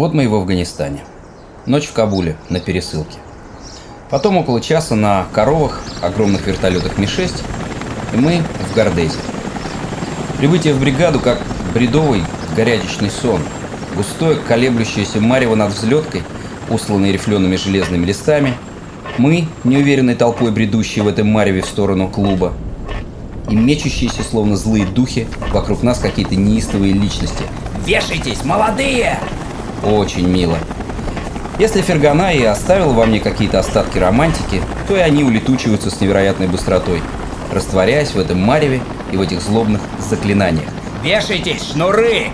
Вот мы и в Афганистане. Ночь в Кабуле на пересылке. Потом около часа на коровах, огромных вертолетах Ми-6, и мы в Гордезе. Прибытие в бригаду как бредовый горячечный сон. Густое, колеблющееся марево над взлеткой, усланные рифлеными железными листами. Мы, неуверенной толпой бредущие в этом мареве в сторону клуба. И мечущиеся, словно злые духи, вокруг нас какие-то неистовые личности. «Вешайтесь, молодые!» Очень мило. Если Фергана и оставил во мне какие-то остатки романтики, то и они улетучиваются с невероятной быстротой, растворяясь в этом мареве и в этих злобных заклинаниях. «Вешайтесь, шнуры!»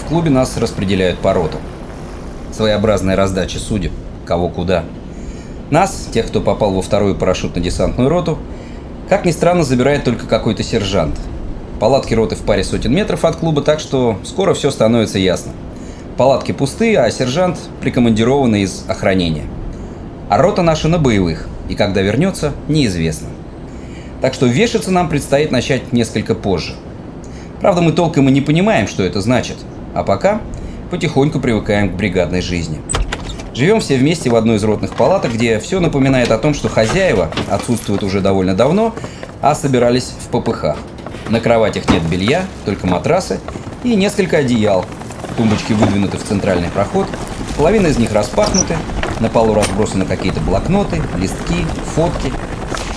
В клубе нас распределяют по ротам. Своеобразная раздача судеб, кого куда. Нас, тех, кто попал во вторую парашютно-десантную роту, как ни странно, забирает только какой-то сержант. Палатки роты в паре сотен метров от клуба, так что скоро все становится ясно. Палатки пустые, а сержант прикомандированный из охранения. А рота наша на боевых, и когда вернется, неизвестно. Так что вешаться нам предстоит начать несколько позже. Правда, мы толком и не понимаем, что это значит. А пока потихоньку привыкаем к бригадной жизни. Живем все вместе в одной из ротных палаток, где все напоминает о том, что хозяева отсутствуют уже довольно давно, а собирались в ППХ. На кроватях нет белья, только матрасы и несколько одеял, Тумбочки выдвинуты в центральный проход, половина из них распахнуты, на полу разбросаны какие-то блокноты, листки, фотки.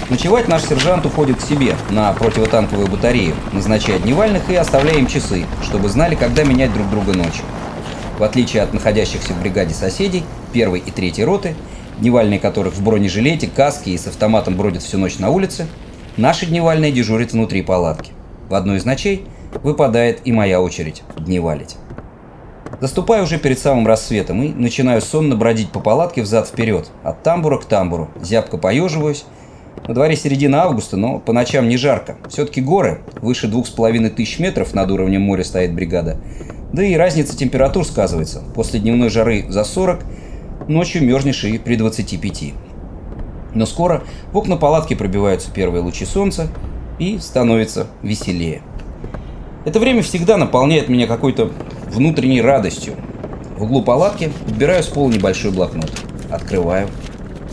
Ночевать наш сержант уходит к себе на противотанковую батарею, назначая дневальных и оставляя им часы, чтобы знали, когда менять друг друга ночью. В отличие от находящихся в бригаде соседей, первой и третьей роты, дневальные которых в бронежилете, каске и с автоматом бродят всю ночь на улице, наши дневальные дежурят внутри палатки. В одной из ночей выпадает и моя очередь дневалить. Заступаю уже перед самым рассветом и начинаю сонно бродить по палатке взад-вперед, от тамбура к тамбуру, зябко поеживаюсь. На дворе середина августа, но по ночам не жарко. Все-таки горы, выше двух с половиной тысяч метров над уровнем моря стоит бригада. Да и разница температур сказывается. После дневной жары за 40, ночью мерзнешь и при 25. Но скоро в окна палатки пробиваются первые лучи солнца и становится веселее. Это время всегда наполняет меня какой-то внутренней радостью. В углу палатки подбираю с пола небольшой блокнот. Открываю.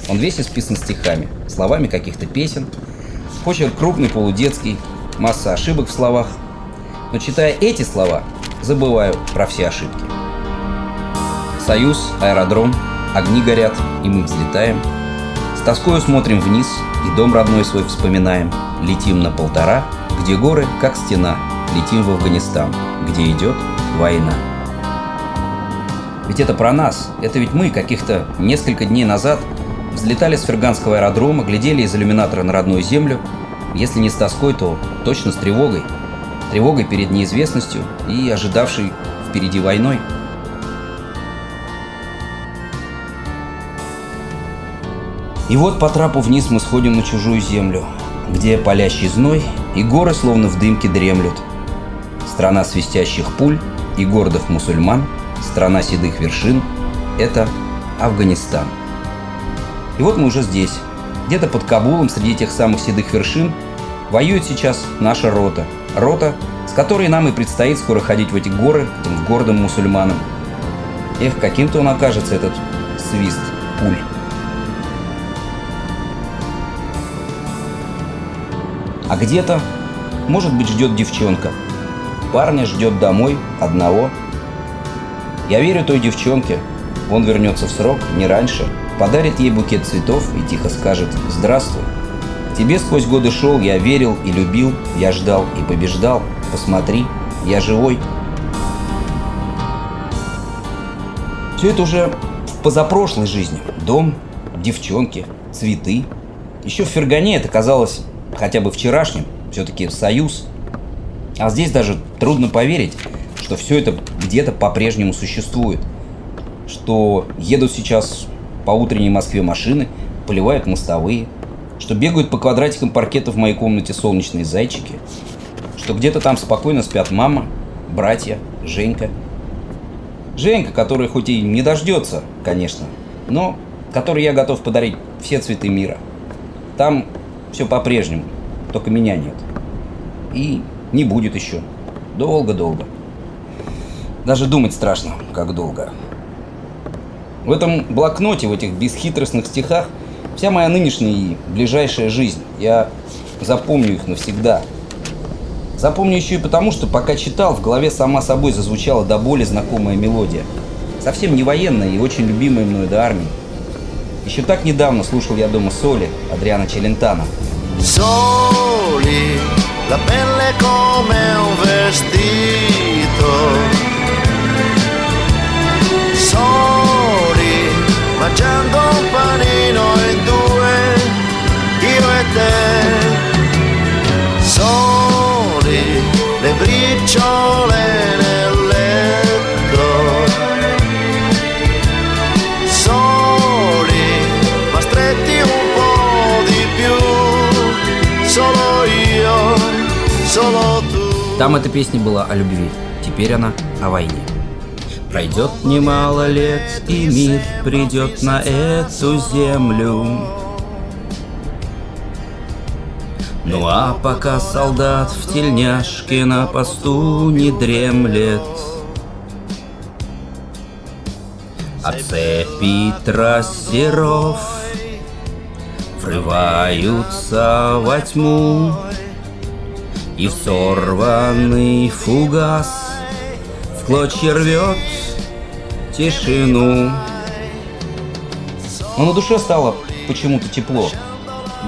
Он весь исписан стихами, словами каких-то песен. Почерк крупный, полудетский, масса ошибок в словах. Но читая эти слова, забываю про все ошибки. Союз, аэродром, огни горят, и мы взлетаем. С тоскою смотрим вниз, и дом родной свой вспоминаем. Летим на полтора, где горы, как стена. Летим в Афганистан, где идет война. Ведь это про нас. Это ведь мы каких-то несколько дней назад взлетали с Ферганского аэродрома, глядели из иллюминатора на родную землю. Если не с тоской, то точно с тревогой. Тревогой перед неизвестностью и ожидавшей впереди войной. И вот по трапу вниз мы сходим на чужую землю, где палящий зной и горы словно в дымке дремлют. Страна свистящих пуль и гордых мусульман, страна седых вершин – это Афганистан. И вот мы уже здесь, где-то под Кабулом среди тех самых седых вершин воюет сейчас наша рота. Рота, с которой нам и предстоит скоро ходить в эти горы, к гордым мусульманам. Эх, каким-то он окажется, этот свист пуль. А где-то, может быть, ждет девчонка – Парня ждет домой одного. Я верю той девчонке. Он вернется в срок, не раньше. Подарит ей букет цветов и тихо скажет «Здравствуй». Тебе сквозь годы шел, я верил и любил, я ждал и побеждал. Посмотри, я живой. Все это уже в позапрошлой жизни. Дом, девчонки, цветы. Еще в Фергане это казалось хотя бы вчерашним. Все-таки союз – а здесь даже трудно поверить, что все это где-то по-прежнему существует. Что едут сейчас по утренней Москве машины, поливают мостовые, что бегают по квадратикам паркета в моей комнате солнечные зайчики, что где-то там спокойно спят мама, братья, Женька. Женька, который хоть и не дождется, конечно, но который я готов подарить все цветы мира. Там все по-прежнему, только меня нет. И не будет еще. Долго-долго. Даже думать страшно, как долго. В этом блокноте, в этих бесхитростных стихах вся моя нынешняя и ближайшая жизнь. Я запомню их навсегда. Запомню еще и потому, что пока читал, в голове сама собой зазвучала до боли знакомая мелодия. Совсем не военная и очень любимая мною до армии. Еще так недавно слушал я дома Соли Адриана Челентана. Soli, la pelle come un vestito. Soli, mangiando un panino in due, io e te. Soli, le briciole nel Там эта песня была о любви, теперь она о войне. Пройдет немало лет, и мир придет на эту землю. Ну а пока солдат в тельняшке на посту не дремлет, А цепи трассеров врываются во тьму, И сорванный фугас в клочья рвет тишину. Но на душе стало почему-то тепло.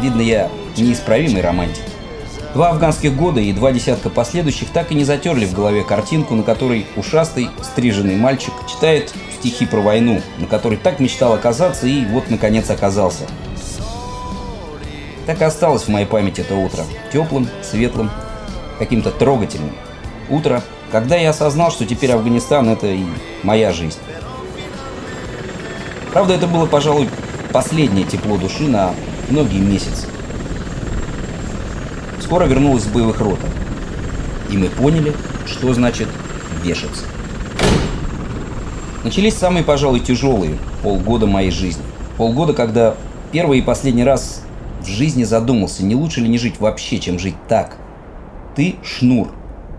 Видно, я неисправимый романтик. Два афганских года и два десятка последующих так и не затерли в голове картинку, на которой ушастый, стриженный мальчик читает стихи про войну, на которой так мечтал оказаться и вот, наконец, оказался. Так и осталось в моей памяти это утро. Теплым, светлым, каким-то трогательным. Утро, когда я осознал, что теперь Афганистан – это и моя жизнь. Правда, это было, пожалуй, последнее тепло души на многие месяцы. Скоро вернулась с боевых ротов. И мы поняли, что значит вешаться. Начались самые, пожалуй, тяжелые полгода моей жизни. Полгода, когда первый и последний раз в жизни задумался, не лучше ли не жить вообще, чем жить так. Ты шнур.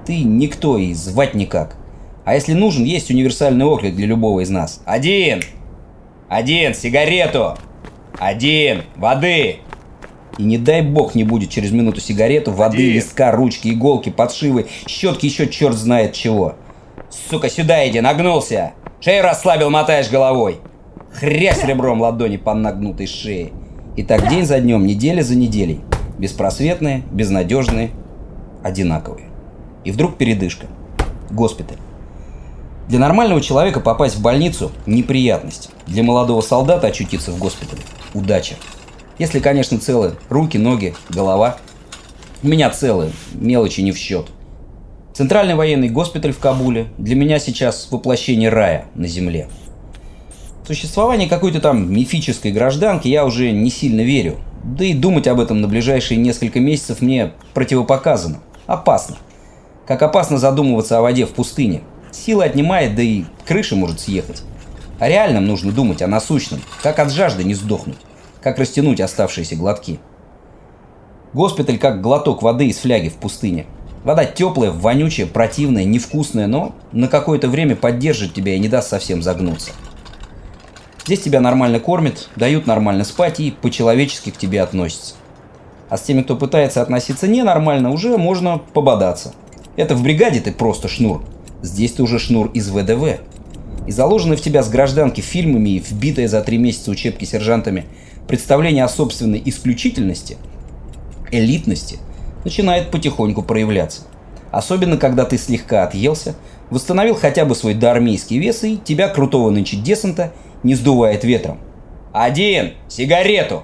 Ты никто и звать никак. А если нужен, есть универсальный оклик для любого из нас. Один! Один! Сигарету! Один! Воды! И не дай бог не будет через минуту сигарету, воды, Один. листка, ручки, иголки, подшивы, щетки, еще черт знает чего. Сука, сюда иди, нагнулся! Шею расслабил, мотаешь головой. Хрясь ребром ладони по нагнутой шее. И так день за днем, неделя за неделей. Беспросветные, безнадежные, одинаковые. И вдруг передышка. Госпиталь. Для нормального человека попасть в больницу – неприятность. Для молодого солдата очутиться в госпитале – удача. Если, конечно, целы руки, ноги, голова. У меня целые, мелочи не в счет. Центральный военный госпиталь в Кабуле для меня сейчас воплощение рая на земле. В существование какой-то там мифической гражданки я уже не сильно верю. Да и думать об этом на ближайшие несколько месяцев мне противопоказано. Опасно. Как опасно задумываться о воде в пустыне. Сила отнимает, да и крыша может съехать. О реальном нужно думать, о насущном. Как от жажды не сдохнуть. Как растянуть оставшиеся глотки. Госпиталь как глоток воды из фляги в пустыне. Вода теплая, вонючая, противная, невкусная, но на какое-то время поддержит тебя и не даст совсем загнуться. Здесь тебя нормально кормят, дают нормально спать и по-человечески к тебе относятся. А с теми, кто пытается относиться ненормально, уже можно пободаться. Это в бригаде ты просто шнур. Здесь ты уже шнур из ВДВ. И заложенное в тебя с гражданки фильмами и вбитое за три месяца учебки сержантами представление о собственной исключительности, элитности, начинает потихоньку проявляться. Особенно, когда ты слегка отъелся, восстановил хотя бы свой доармейский вес и тебя, крутого нынче десанта, не сдувает ветром. «Один! Сигарету!»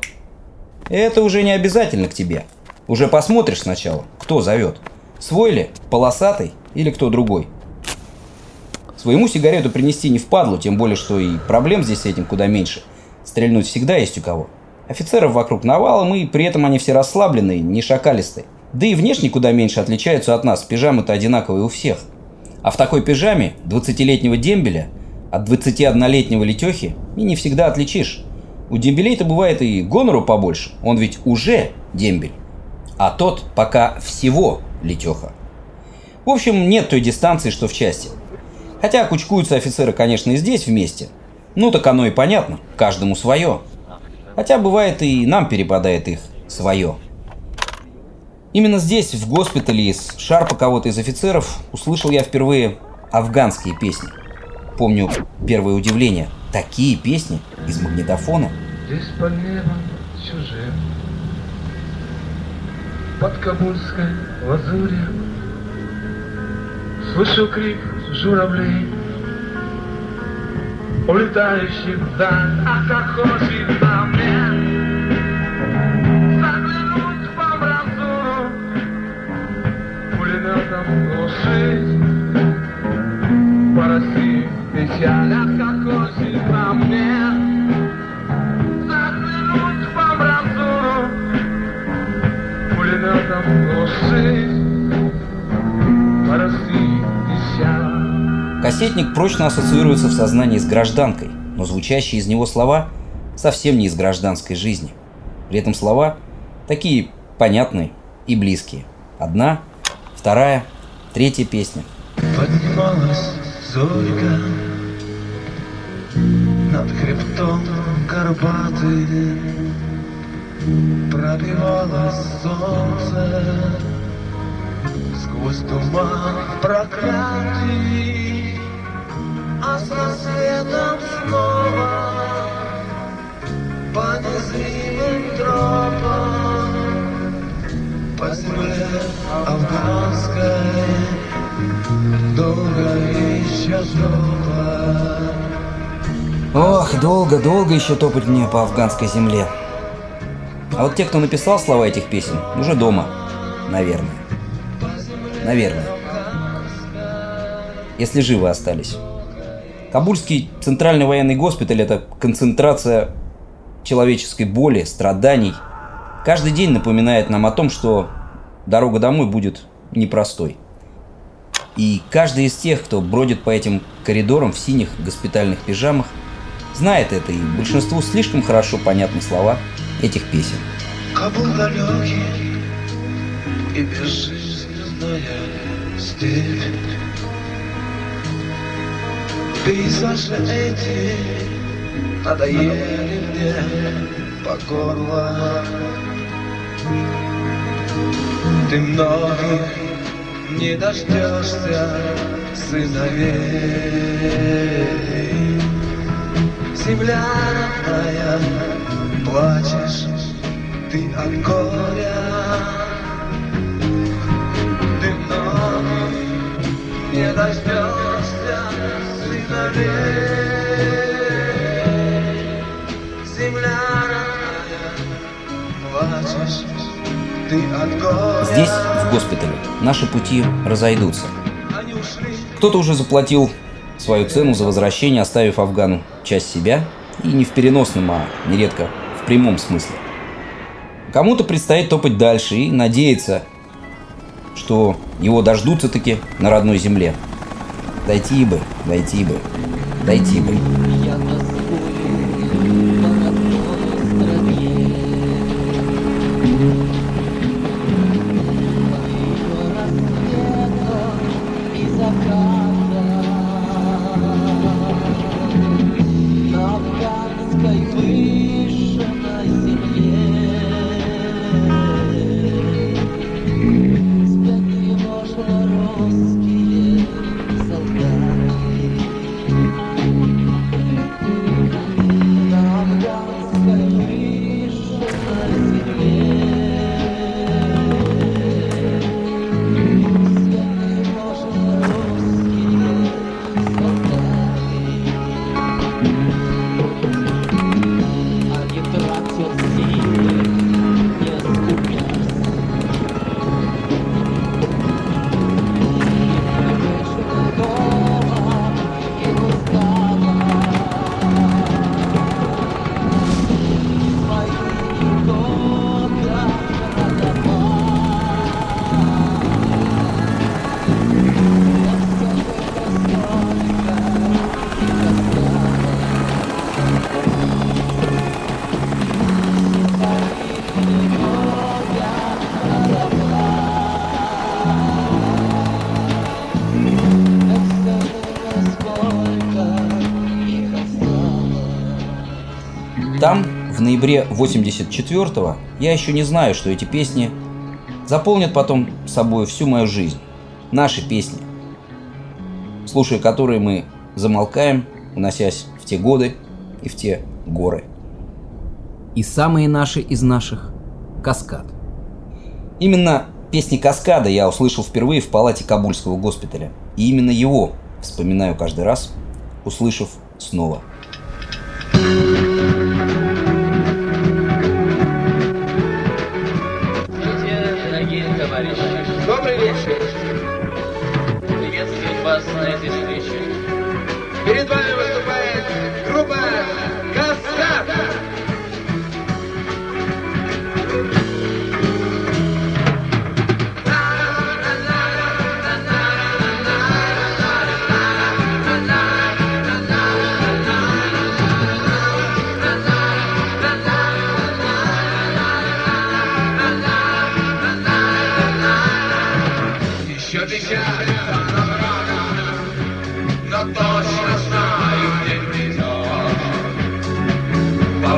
Это уже не обязательно к тебе. Уже посмотришь сначала, кто зовет. Свой ли, полосатый или кто другой. Своему сигарету принести не впадлу, тем более, что и проблем здесь с этим куда меньше. Стрельнуть всегда есть у кого. Офицеров вокруг навалом, и при этом они все расслабленные, не шакалистые. Да и внешне куда меньше отличаются от нас, пижамы-то одинаковые у всех. А в такой пижаме 20-летнего дембеля от 21-летнего летехи и не всегда отличишь. У дембелей-то бывает и гонору побольше, он ведь уже дембель. А тот пока всего летеха. В общем, нет той дистанции, что в части. Хотя кучкуются офицеры, конечно, и здесь вместе. Ну так оно и понятно, каждому свое. Хотя бывает и нам перепадает их свое. Именно здесь, в госпитале, из шарпа кого-то из офицеров, услышал я впервые афганские песни. Помню первое удивление. Такие песни из магнитофона. Здесь под небом чужим, под кабульской лазурью, Слышу крик журавлей, улетающих вдаль, а как хочет мне заглянуть в амбразуру, пулеметом глушить А как хочет на мне заглянуть в амбразуру, пулеметом глушить по России. Кассетник прочно ассоциируется в сознании с гражданкой, но звучащие из него слова совсем не из гражданской жизни. При этом слова такие понятные и близкие. Одна, вторая, третья песня. Поднималась зорька над хребтом Карпаты, пробивалось солнце сквозь туман проклятий, а с рассветом снова по незримым тропам по земле афганской долго еще топа. Ох, долго-долго еще топать мне по афганской земле. А вот те, кто написал слова этих песен, уже дома. Наверное. Наверное. Если живы остались. Кабульский центральный военный госпиталь – это концентрация человеческой боли, страданий. Каждый день напоминает нам о том, что дорога домой будет непростой. И каждый из тех, кто бродит по этим коридорам в синих госпитальных пижамах, знает это, и большинству слишком хорошо понятны слова этих песен. Кабул далекий и безжизненная степь. Пейзажи эти надоели мне по горло. Ты многих не дождешься сыновей. Земля родная, плачешь ты от горя. Ты многих не дождешься сыновей. Земля родная, плачешь ты от горя. Здесь, в госпитале, наши пути разойдутся. Кто-то уже заплатил свою цену за возвращение, оставив Афгану часть себя, и не в переносном, а нередко в прямом смысле. Кому-то предстоит топать дальше и надеяться, что его дождутся таки на родной земле. Дойти бы, дойти бы, дойти бы. Ноябре 84-го, я еще не знаю, что эти песни заполнят потом собой всю мою жизнь. Наши песни, слушая которые мы замолкаем, уносясь в те годы и в те горы. И самые наши из наших – «Каскад». Именно песни «Каскада» я услышал впервые в палате Кабульского госпиталя. И именно его вспоминаю каждый раз, услышав снова.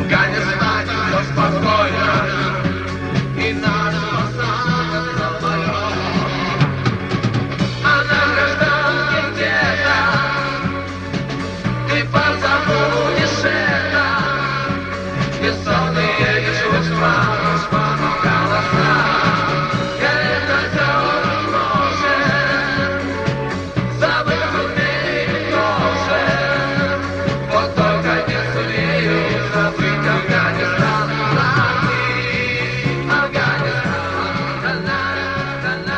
В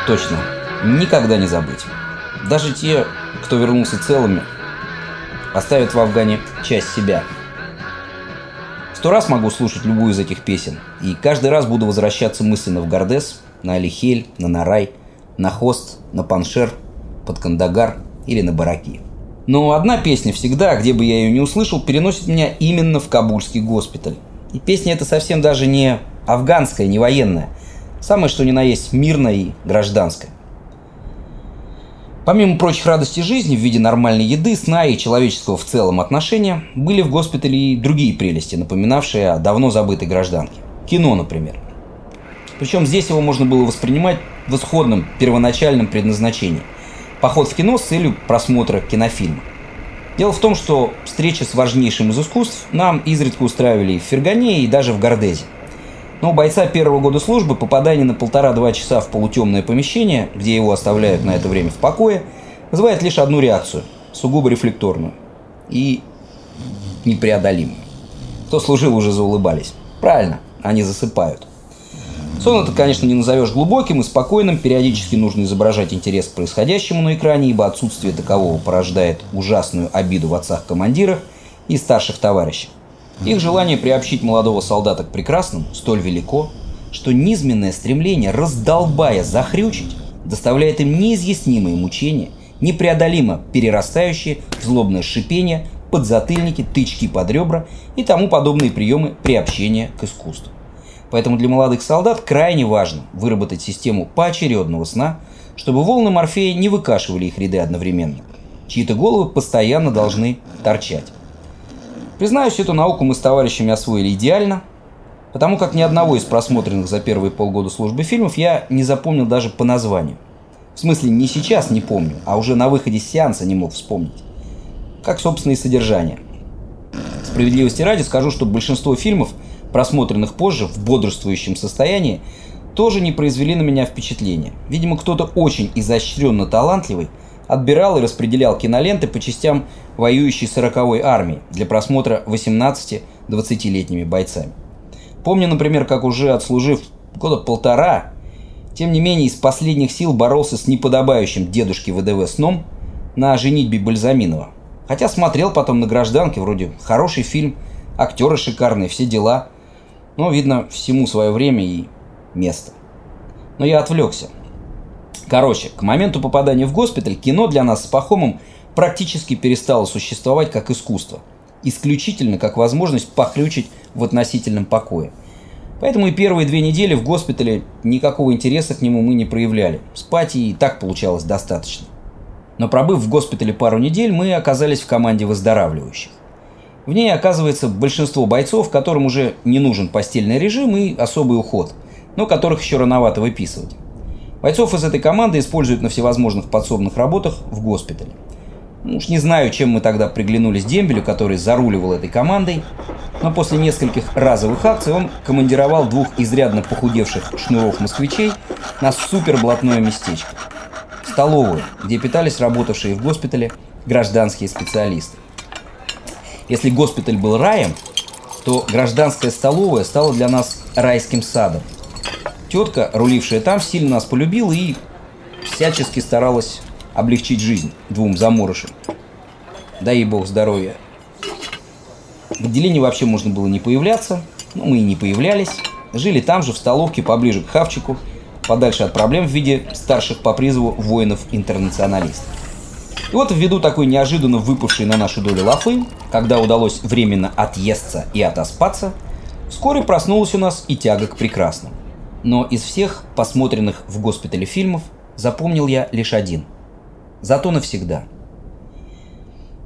Точно, никогда не забыть. Даже те, кто вернулся целыми, оставят в Афгане часть себя. Сто раз могу слушать любую из этих песен, и каждый раз буду возвращаться мысленно в Гардес, на Алихель, на Нарай, на Хост, на Паншер, под Кандагар или на Бараки. Но одна песня всегда, где бы я ее не услышал, переносит меня именно в Кабульский госпиталь. И песня эта совсем даже не афганская, не военная. Самое что ни на есть мирная и гражданская. Помимо прочих радостей жизни в виде нормальной еды, сна и человеческого в целом отношения, были в госпитале и другие прелести, напоминавшие о давно забытой гражданке. Кино, например. Причем здесь его можно было воспринимать в исходном первоначальном предназначении. Поход в кино с целью просмотра кинофильма. Дело в том, что встречи с важнейшим из искусств нам изредка устраивали и в Фергане, и даже в Гордезе. Но у бойца первого года службы попадание на полтора-два часа в полутемное помещение, где его оставляют на это время в покое, вызывает лишь одну реакцию, сугубо рефлекторную и непреодолимую. Кто служил, уже заулыбались. Правильно, они засыпают. Сон это, конечно, не назовешь глубоким и спокойным, периодически нужно изображать интерес к происходящему на экране, ибо отсутствие такового порождает ужасную обиду в отцах-командирах и старших товарищах. Их желание приобщить молодого солдата к прекрасному столь велико, что низменное стремление, раздолбая, захрючить, доставляет им неизъяснимые мучения, непреодолимо перерастающие в злобное шипение, подзатыльники, тычки под ребра и тому подобные приемы приобщения к искусству. Поэтому для молодых солдат крайне важно выработать систему поочередного сна, чтобы волны морфея не выкашивали их ряды одновременно. Чьи-то головы постоянно должны торчать. Признаюсь, эту науку мы с товарищами освоили идеально, потому как ни одного из просмотренных за первые полгода службы фильмов я не запомнил даже по названию. В смысле, не сейчас не помню, а уже на выходе с сеанса не мог вспомнить. Как, собственно, и содержание. Справедливости ради скажу, что большинство фильмов, просмотренных позже в бодрствующем состоянии, тоже не произвели на меня впечатления. Видимо, кто-то очень изощренно талантливый отбирал и распределял киноленты по частям воюющей 40-й армии для просмотра 18-20-летними бойцами. Помню, например, как уже отслужив года полтора, тем не менее из последних сил боролся с неподобающим дедушке ВДВ сном на женитьбе Бальзаминова. Хотя смотрел потом на гражданке, вроде хороший фильм, актеры шикарные, все дела. Но, видно, всему свое время и место. Но я отвлекся. Короче, к моменту попадания в госпиталь кино для нас с Пахомом практически перестало существовать как искусство. Исключительно как возможность похлючить в относительном покое. Поэтому и первые две недели в госпитале никакого интереса к нему мы не проявляли. Спать и так получалось достаточно. Но пробыв в госпитале пару недель, мы оказались в команде выздоравливающих. В ней оказывается большинство бойцов, которым уже не нужен постельный режим и особый уход, но которых еще рановато выписывать. Бойцов из этой команды используют на всевозможных подсобных работах в госпитале. Ну уж не знаю, чем мы тогда приглянулись Дембелю, который заруливал этой командой, но после нескольких разовых акций он командировал двух изрядно похудевших шнуров москвичей на суперблатное местечко. Столовую, где питались работавшие в госпитале гражданские специалисты. Если госпиталь был раем, то гражданская столовая стала для нас райским садом. Тетка, рулившая там, сильно нас полюбила и всячески старалась облегчить жизнь двум заморышам. Дай ей бог здоровья. В отделении вообще можно было не появляться, но мы и не появлялись. Жили там же, в столовке, поближе к Хавчику, подальше от проблем в виде старших по призыву воинов-интернационалистов. И вот ввиду такой неожиданно выпавшей на нашу долю лафы, когда удалось временно отъесться и отоспаться, вскоре проснулась у нас и тяга к прекрасному. Но из всех посмотренных в госпитале фильмов запомнил я лишь один. Зато навсегда.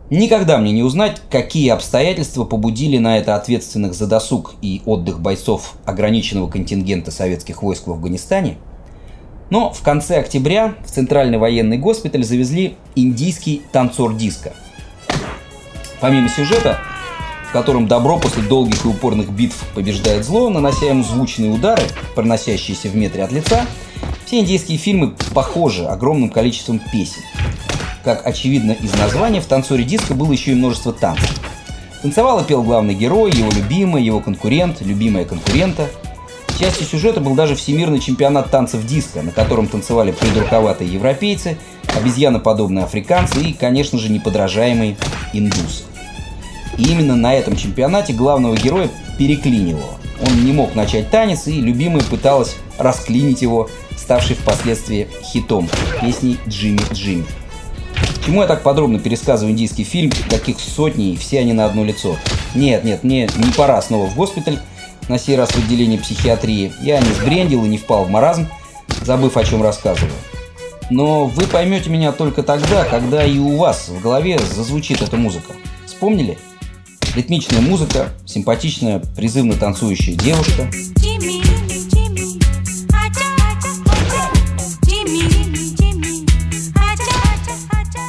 Никогда мне не узнать, какие обстоятельства побудили на это ответственных за досуг и отдых бойцов ограниченного контингента советских войск в Афганистане – но в конце октября в Центральный военный госпиталь завезли индийский танцор диска. Помимо сюжета, в котором добро после долгих и упорных битв побеждает зло, нанося ему звучные удары, проносящиеся в метре от лица, все индийские фильмы похожи огромным количеством песен. Как очевидно из названия, в танцоре диска было еще и множество танцев. Танцевал и пел главный герой, его любимый, его конкурент, любимая конкурента – Частью сюжета был даже всемирный чемпионат танцев диска, на котором танцевали придурковатые европейцы, обезьяноподобные африканцы и, конечно же, неподражаемые индусы. И именно на этом чемпионате главного героя переклинило. Он не мог начать танец, и любимая пыталась расклинить его, ставший впоследствии хитом песней «Джимми Джимми». Чему я так подробно пересказываю индийский фильм, таких сотни, и все они на одно лицо? Нет, нет, мне не пора снова в госпиталь, на сей раз в отделении психиатрии, я не сбрендил и не впал в маразм, забыв о чем рассказываю. Но вы поймете меня только тогда, когда и у вас в голове зазвучит эта музыка. Вспомнили? Ритмичная музыка, симпатичная, призывно танцующая девушка.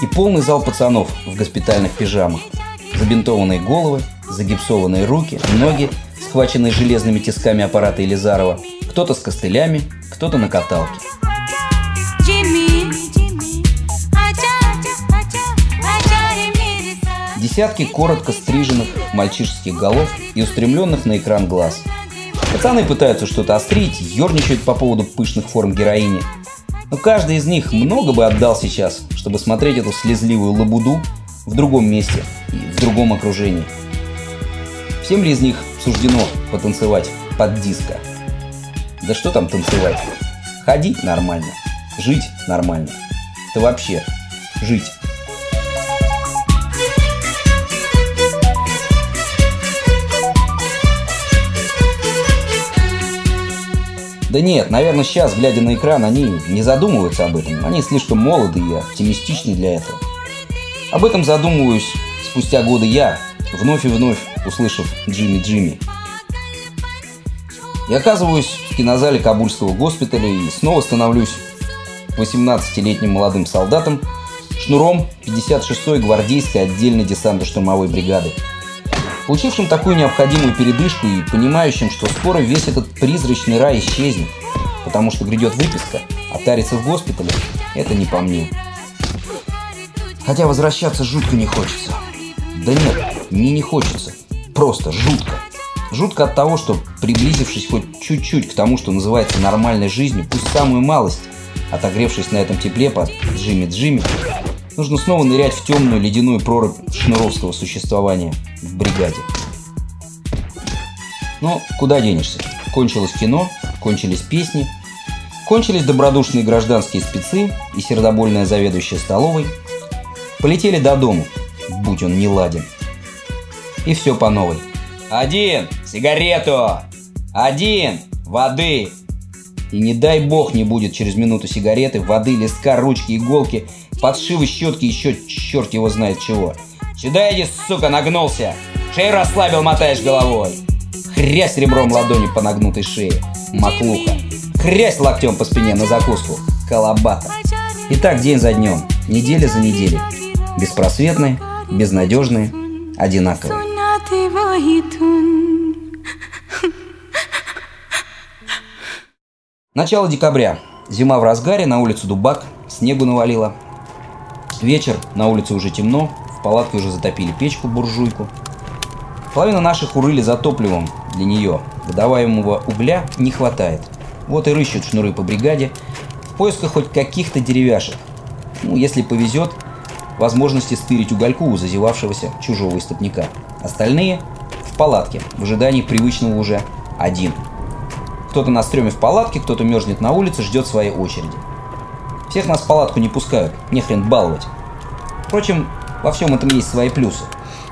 И полный зал пацанов в госпитальных пижамах. Забинтованные головы, загипсованные руки, ноги схваченные железными тисками аппарата Елизарова, кто-то с костылями, кто-то на каталке. Десятки коротко стриженных мальчишеских голов и устремленных на экран глаз. Пацаны пытаются что-то острить, ерничают по поводу пышных форм героини. Но каждый из них много бы отдал сейчас, чтобы смотреть эту слезливую лабуду в другом месте и в другом окружении. Всем ли из них суждено потанцевать под диско? Да что там танцевать? Ходить нормально, жить нормально. Да вообще, жить. Да нет, наверное, сейчас, глядя на экран, они не задумываются об этом. Они слишком молоды и оптимистичны для этого. Об этом задумываюсь спустя годы я, вновь и вновь услышав «Джимми, Джимми». Я оказываюсь в кинозале Кабульского госпиталя и снова становлюсь 18-летним молодым солдатом, шнуром 56-й гвардейской отдельной десантно-штурмовой бригады. Получившим такую необходимую передышку и понимающим, что скоро весь этот призрачный рай исчезнет, потому что грядет выписка, а тариться в госпитале – это не по мне. Хотя возвращаться жутко не хочется. Да нет, мне не хочется. Просто жутко. Жутко от того, что, приблизившись хоть чуть-чуть к тому, что называется нормальной жизнью, пусть самую малость, отогревшись на этом тепле под Джимми-Джимми, нужно снова нырять в темную ледяную прорубь шнуровского существования в бригаде. Но куда денешься? Кончилось кино, кончились песни, кончились добродушные гражданские спецы и сердобольная заведующая столовой. Полетели до дому, будь он не ладен. И все по новой. Один! Сигарету! Один! Воды! И не дай бог не будет через минуту сигареты, воды, листка, ручки, иголки, подшивы щетки еще черт его знает чего. «Сюда иди, сука, нагнулся! Шею расслабил, мотаешь головой!» Хрясь ребром ладони по нагнутой шее. Маклуха. Хрясь локтем по спине на закуску. Колобата. И так день за днем, неделя за неделей. Беспросветные, безнадежные, одинаковые. Начало декабря. Зима в разгаре, на улицу дубак, снегу навалило. Вечер, на улице уже темно, в палатке уже затопили печку-буржуйку. Половина наших урыли за топливом для нее. Выдаваемого угля не хватает. Вот и рыщут шнуры по бригаде в поисках хоть каких-то деревяшек. Ну, если повезет, возможности стырить угольку у зазевавшегося чужого истопника. Остальные в палатке, в ожидании привычного уже один. Кто-то на стреме в палатке, кто-то мерзнет на улице, ждет своей очереди. Всех нас в палатку не пускают, не хрен баловать. Впрочем, во всем этом есть свои плюсы.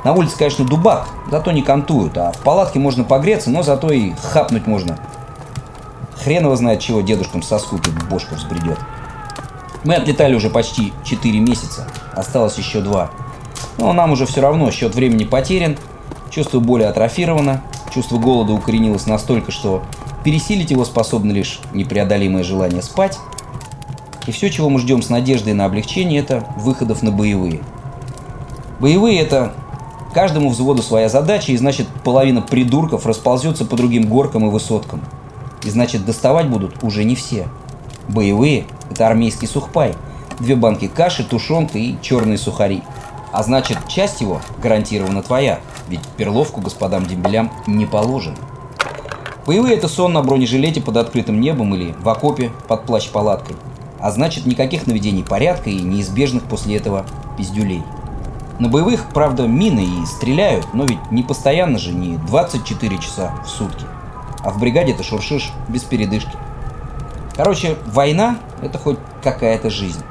На улице, конечно, дубак, зато не кантуют, а в палатке можно погреться, но зато и хапнуть можно. Хрен его знает, чего дедушкам скуки бошку взбредет. Мы отлетали уже почти 4 месяца, осталось еще 2. Но нам уже все равно, счет времени потерян, чувство боли атрофировано, чувство голода укоренилось настолько, что пересилить его способно лишь непреодолимое желание спать. И все, чего мы ждем с надеждой на облегчение, это выходов на боевые. Боевые это каждому взводу своя задача, и значит половина придурков расползется по другим горкам и высоткам. И значит доставать будут уже не все. Боевые – это армейский сухпай. Две банки каши, тушенка и черные сухари. А значит, часть его гарантированно твоя, ведь перловку господам дембелям не положено. Боевые – это сон на бронежилете под открытым небом или в окопе под плащ-палаткой. А значит, никаких наведений порядка и неизбежных после этого пиздюлей. На боевых, правда, мины и стреляют, но ведь не постоянно же, не 24 часа в сутки. А в бригаде ты шуршишь без передышки. Короче, война – это хоть какая-то жизнь.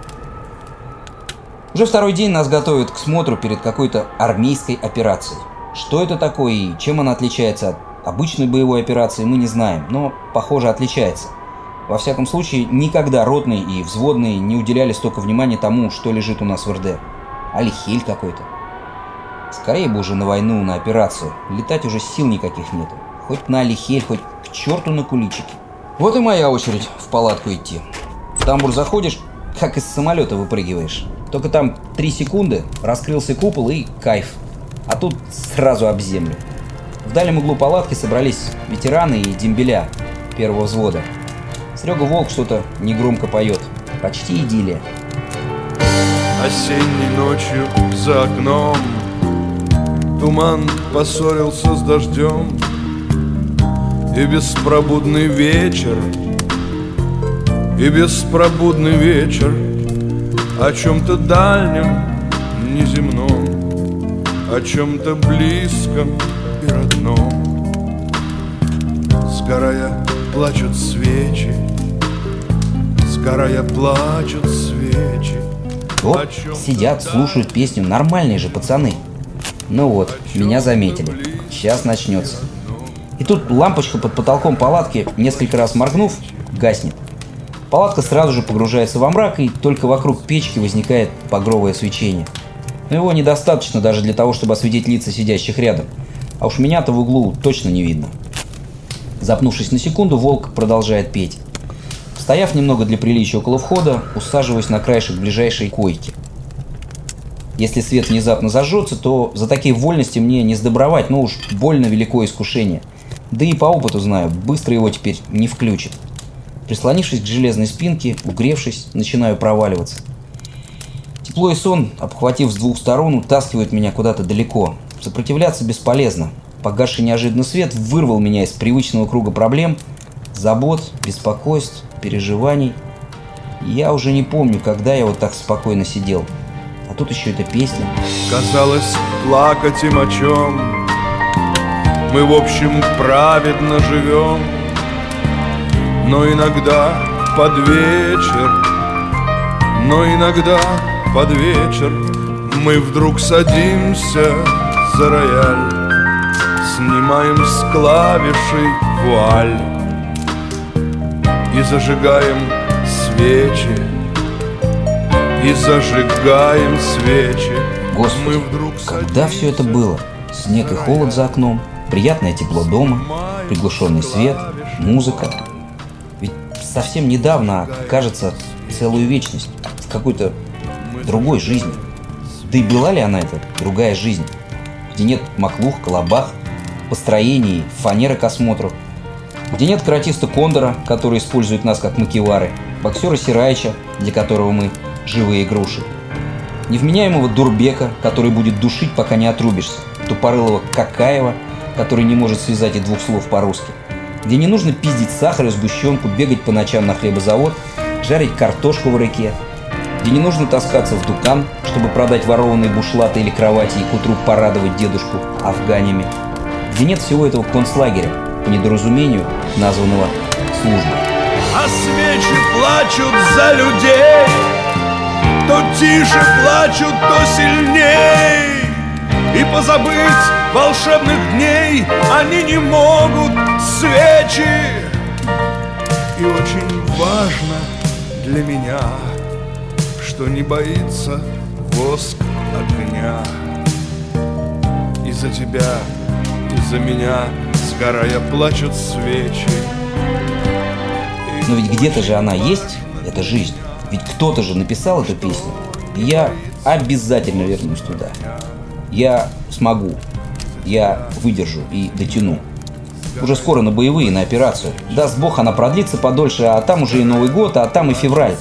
Уже второй день нас готовят к смотру перед какой-то армейской операцией. Что это такое и чем она отличается от обычной боевой операции, мы не знаем, но, похоже, отличается. Во всяком случае, никогда ротные и взводные не уделяли столько внимания тому, что лежит у нас в РД. Алихель какой-то. Скорее бы уже на войну, на операцию. Летать уже сил никаких нету. Хоть на Алихель, хоть к черту на куличики. Вот и моя очередь в палатку идти. В тамбур заходишь, как из самолета выпрыгиваешь. Только там три секунды, раскрылся купол и кайф. А тут сразу об землю. В дальнем углу палатки собрались ветераны и дембеля первого взвода. Серега Волк что-то негромко поет. Почти идиллия. Осенней ночью за окном Туман поссорился с дождем И беспробудный вечер И беспробудный вечер О чем-то дальнем, неземном О чем-то близком и родном Сгорая плачут свечи Сгорая плачут свечи Вот сидят, слушают песню, нормальные же пацаны. Ну вот, меня заметили. Сейчас начнется. И тут лампочка под потолком палатки, несколько раз моргнув, гаснет. Палатка сразу же погружается во мрак, и только вокруг печки возникает багровое свечение. Но его недостаточно даже для того, чтобы осветить лица сидящих рядом. А уж меня-то в углу точно не видно. Запнувшись на секунду, волк продолжает петь. Стояв немного для приличия около входа, усаживаюсь на краешек ближайшей койки. Если свет внезапно зажжется, то за такие вольности мне не сдобровать, но уж больно великое искушение. Да и по опыту знаю, быстро его теперь не включит. Прислонившись к железной спинке, угревшись, начинаю проваливаться. Тепло и сон, обхватив с двух сторон, утаскивают меня куда-то далеко. Сопротивляться бесполезно. Погасший неожиданно свет вырвал меня из привычного круга проблем, забот, беспокойств, переживаний. Я уже не помню, когда я вот так спокойно сидел. А тут еще эта песня. Казалось, плакать им о чем Мы, в общем, праведно живем Но иногда под вечер Но иногда под вечер Мы вдруг садимся за рояль Снимаем с клавишей вуаль И зажигаем свечи И зажигаем свечи Господи, Мы вдруг когда все это было? Снег и холод за окном, приятное тепло дома, приглушенный свет, музыка. Ведь совсем недавно, кажется, целую вечность в какой-то другой жизни. Да и была ли она эта другая жизнь? Где нет маклух, колобах, построений, фанеры к осмотру, где нет каратиста Кондора, который использует нас как макевары, боксера Сираича, для которого мы живые груши, невменяемого Дурбека, который будет душить, пока не отрубишься, тупорылого Какаева, который не может связать и двух слов по-русски, где не нужно пиздить сахар и сгущенку, бегать по ночам на хлебозавод, жарить картошку в реке, где не нужно таскаться в дукан, чтобы продать ворованные бушлаты или кровати и к утру порадовать дедушку афганями, где нет всего этого концлагеря, недоразумению названного службой. А свечи плачут за людей То тише плачут, то сильней. И позабыть волшебных дней Они не могут свечи. И очень важно для меня Что не боится воск огня. И за тебя, и за меня Сгорая плачут свечи Но ведь где-то же она есть, эта жизнь. Ведь кто-то же написал эту песню. И я обязательно вернусь туда. Я смогу. Я выдержу и дотяну. Уже скоро на боевые, на операцию. Даст бог, она продлится подольше, а там уже и Новый год, а там и февраль.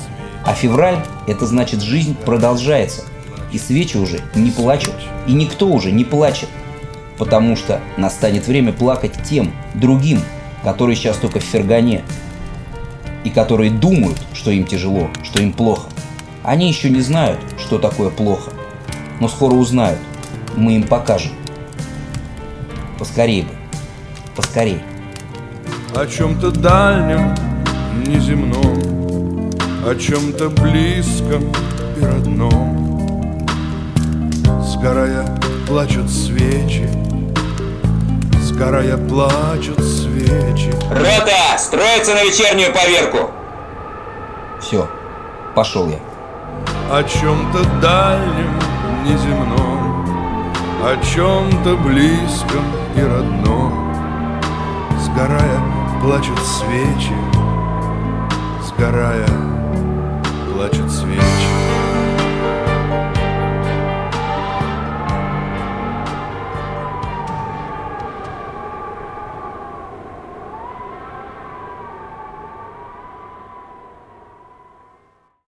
А февраль – это значит жизнь продолжается. И свечи уже не плачут. И никто уже не плачет. Потому что настанет время плакать тем, другим, которые сейчас только в Фергане, и которые думают, что им тяжело, что им плохо. Они еще не знают, что такое плохо, но скоро узнают. Мы им покажем. Поскорей бы. Поскорей. О чем-то дальнем, неземном О чем-то близком и родном Сгорая, плачут свечи Сгорая, плачут свечи Рота! Строится на вечернюю поверку! Все, пошел я. О чем-то дальнем, неземном О чем-то близком и родном Сгорая, плачут свечи Сгорая, плачут свечи